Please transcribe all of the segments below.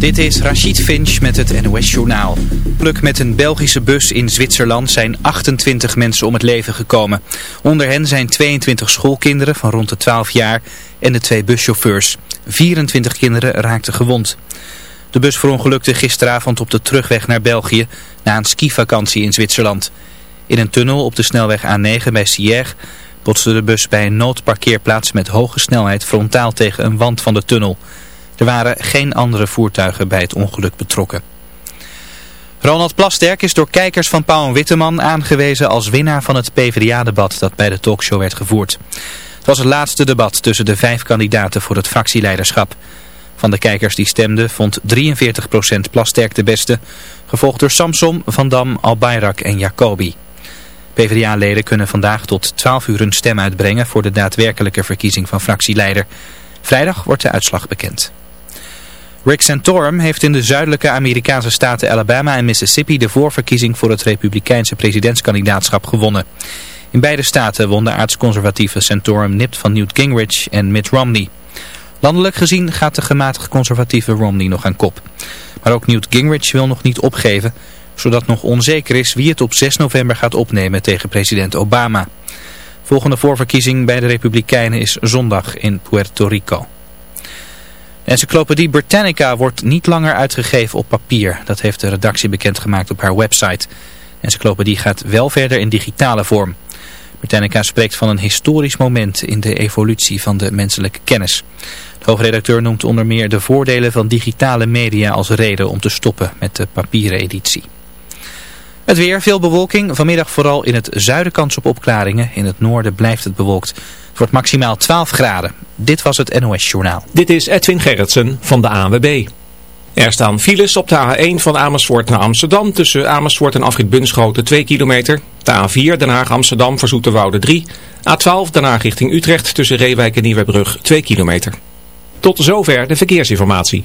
Dit is Rachid Finch met het NOS Journaal. Pluk met een Belgische bus in Zwitserland zijn 28 mensen om het leven gekomen. Onder hen zijn 22 schoolkinderen van rond de 12 jaar en de twee buschauffeurs. 24 kinderen raakten gewond. De bus verongelukte gisteravond op de terugweg naar België na een skivakantie in Zwitserland. In een tunnel op de snelweg A9 bij Sierre botste de bus bij een noodparkeerplaats met hoge snelheid frontaal tegen een wand van de tunnel. Er waren geen andere voertuigen bij het ongeluk betrokken. Ronald Plasterk is door kijkers van Pauw en Witteman aangewezen als winnaar van het PvdA-debat dat bij de talkshow werd gevoerd. Het was het laatste debat tussen de vijf kandidaten voor het fractieleiderschap. Van de kijkers die stemden vond 43% Plasterk de beste, gevolgd door Samsom, Van Dam, Albayrak en Jacobi. PvdA-leden kunnen vandaag tot 12 uur een stem uitbrengen voor de daadwerkelijke verkiezing van fractieleider. Vrijdag wordt de uitslag bekend. Rick Santorum heeft in de zuidelijke Amerikaanse staten Alabama en Mississippi de voorverkiezing voor het republikeinse presidentskandidaatschap gewonnen. In beide staten won de aartsconservatieve Santorum nipt van Newt Gingrich en Mitt Romney. Landelijk gezien gaat de gematigd conservatieve Romney nog aan kop. Maar ook Newt Gingrich wil nog niet opgeven, zodat nog onzeker is wie het op 6 november gaat opnemen tegen president Obama. Volgende voorverkiezing bij de Republikeinen is zondag in Puerto Rico. Encyclopedie Britannica wordt niet langer uitgegeven op papier. Dat heeft de redactie bekendgemaakt op haar website. Encyclopedie gaat wel verder in digitale vorm. Britannica spreekt van een historisch moment in de evolutie van de menselijke kennis. De hoofdredacteur noemt onder meer de voordelen van digitale media als reden om te stoppen met de papieren editie. Het weer, veel bewolking. Vanmiddag vooral in het zuiden kans op opklaringen. In het noorden blijft het bewolkt. Het wordt maximaal 12 graden. Dit was het NOS Journaal. Dit is Edwin Gerritsen van de ANWB. Er staan files op de A1 van Amersfoort naar Amsterdam tussen Amersfoort en Afrit Bunschoten 2 kilometer. De A4 Den Haag Amsterdam voor Zoeterwoude 3. A12 Den Haag richting Utrecht tussen Reewijk en Nieuwebrug 2 kilometer. Tot zover de verkeersinformatie.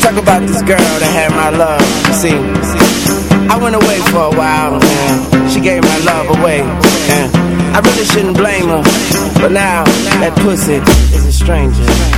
talk about this girl that had my love. See, I went away for a while. Yeah. She gave my love away. and I really shouldn't blame her, but now that pussy is a stranger.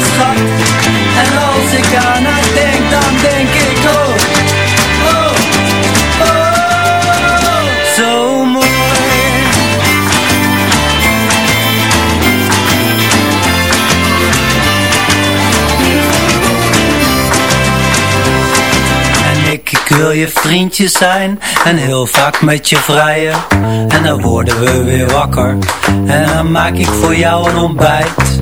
schat En als ik aan haar denk, dan denk ik oh, oh, oh, zo mooi En ik, ik wil je vriendje zijn en heel vaak met je vrijen. En dan worden we weer wakker en dan maak ik voor jou een ontbijt.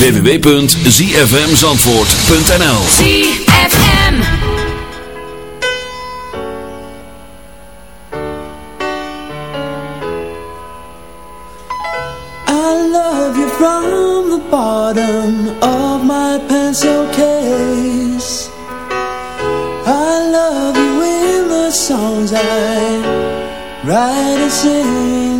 www.zfmzandvoort.nl ZFM. From the bottom of my pencil case. I love you in my songs I write and sing.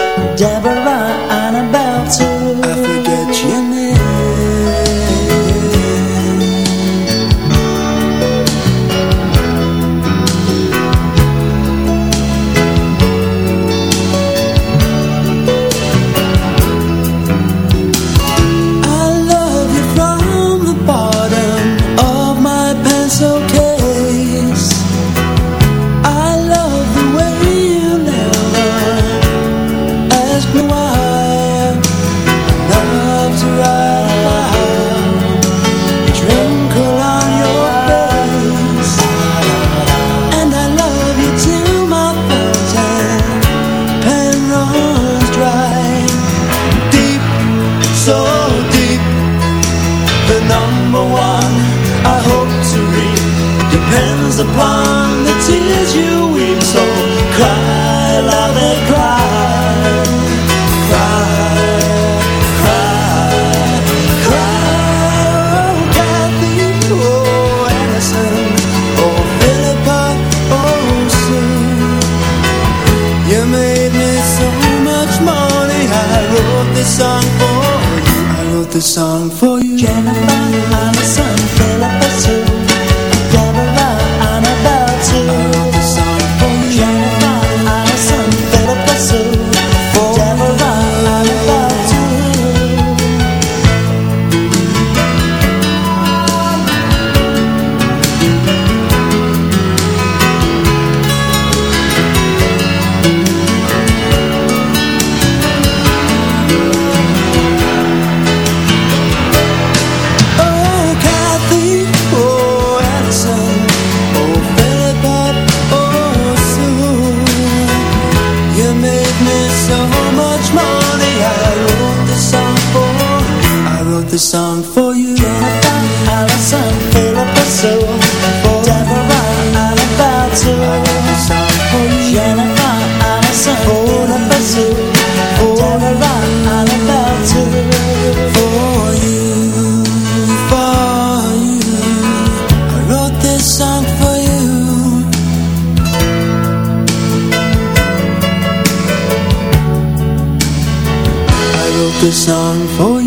song for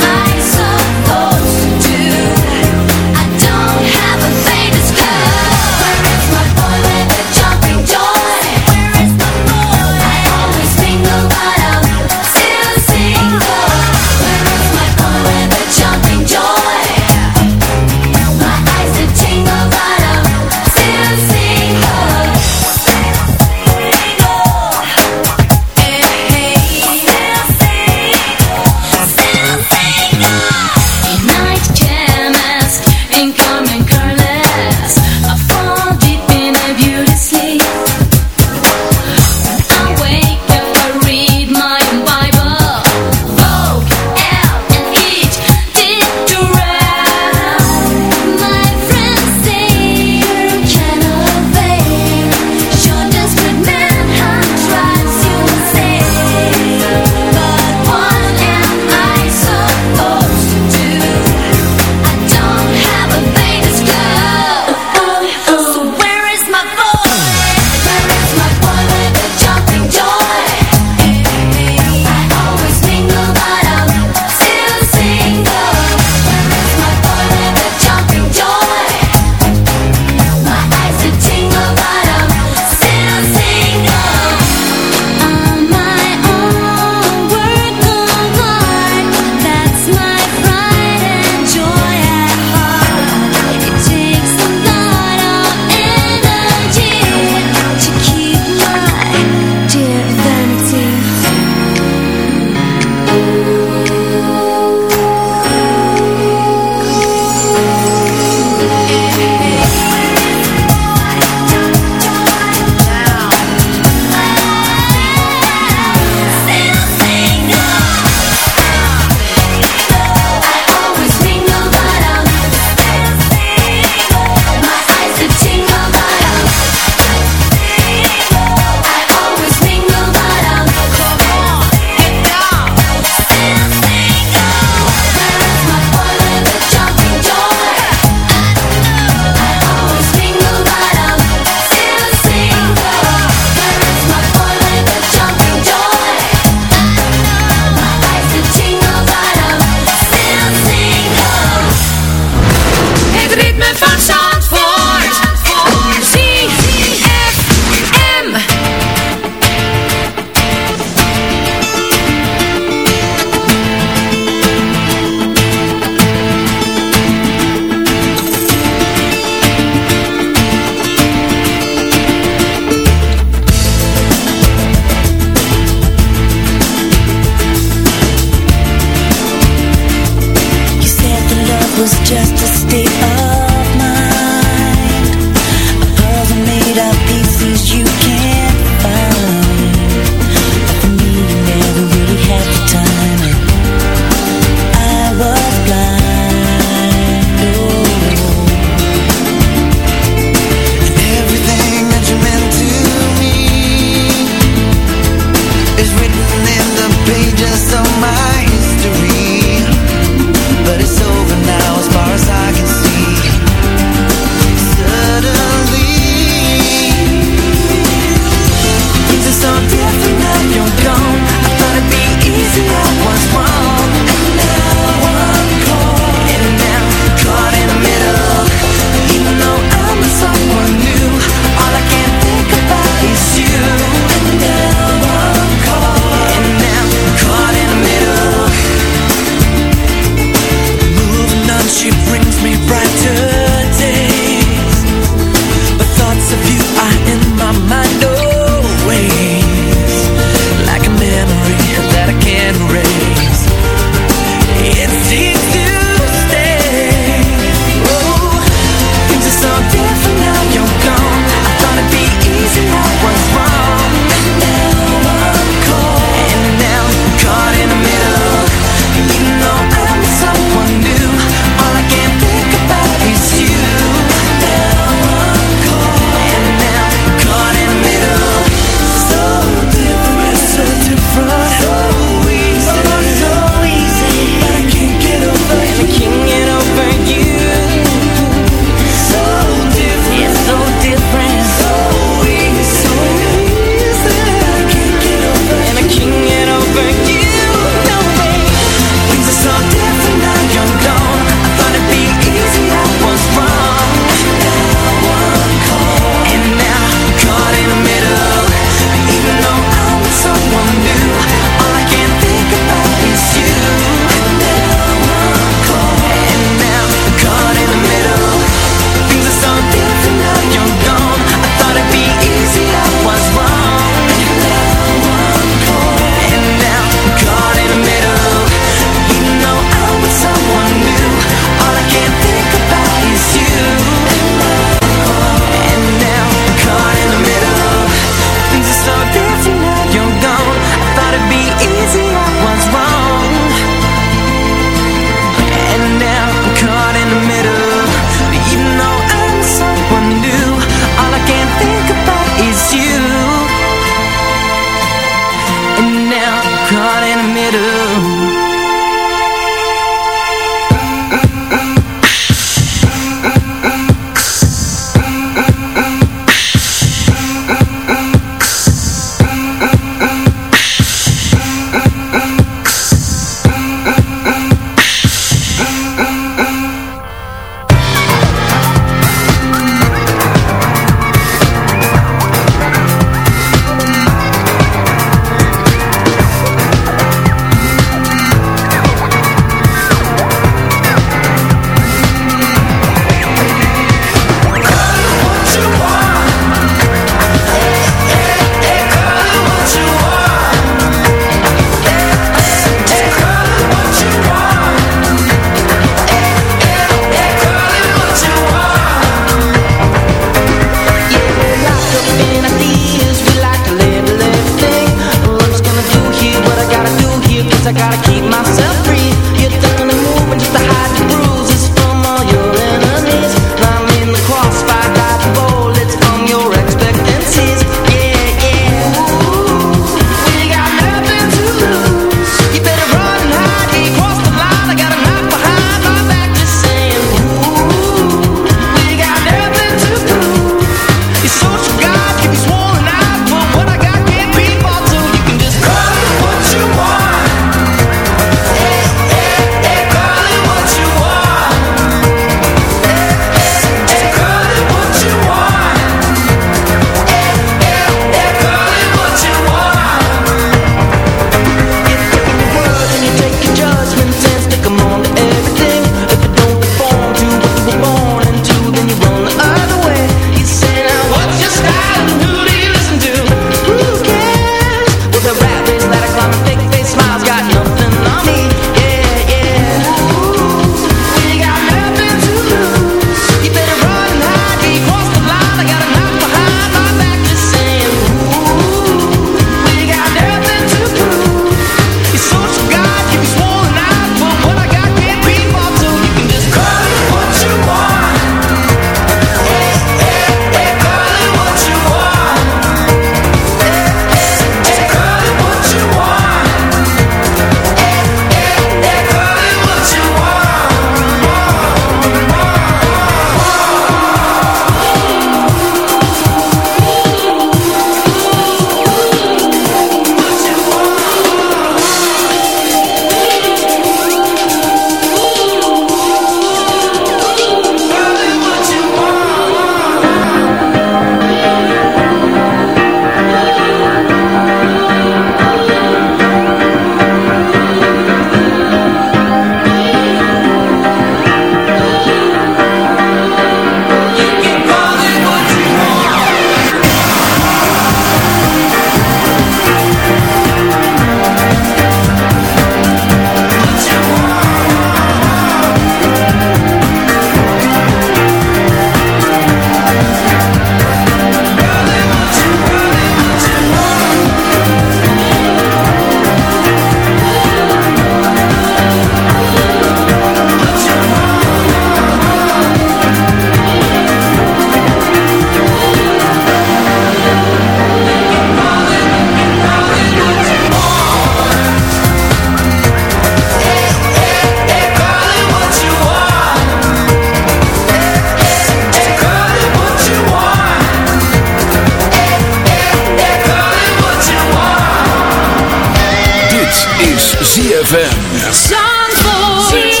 Is ZFM. Zandvoort.